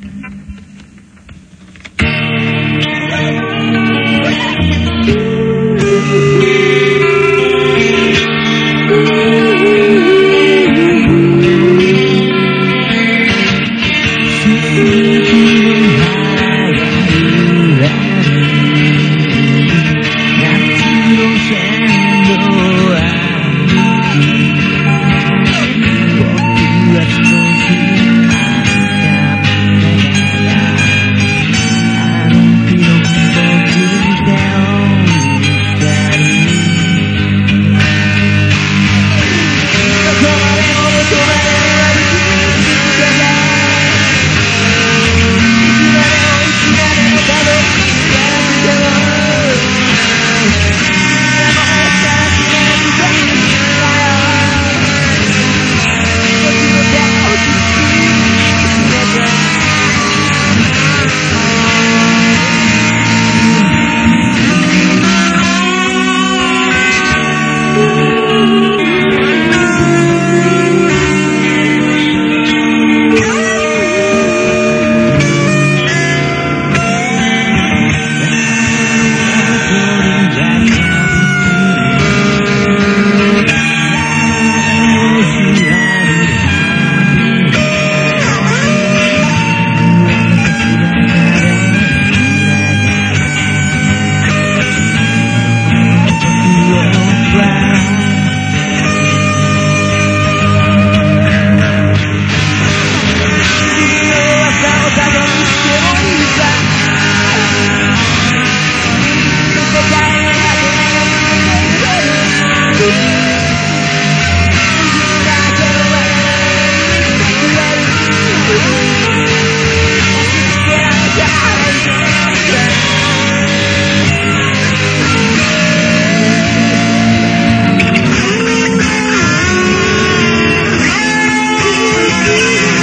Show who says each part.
Speaker 1: Mm-hmm. do.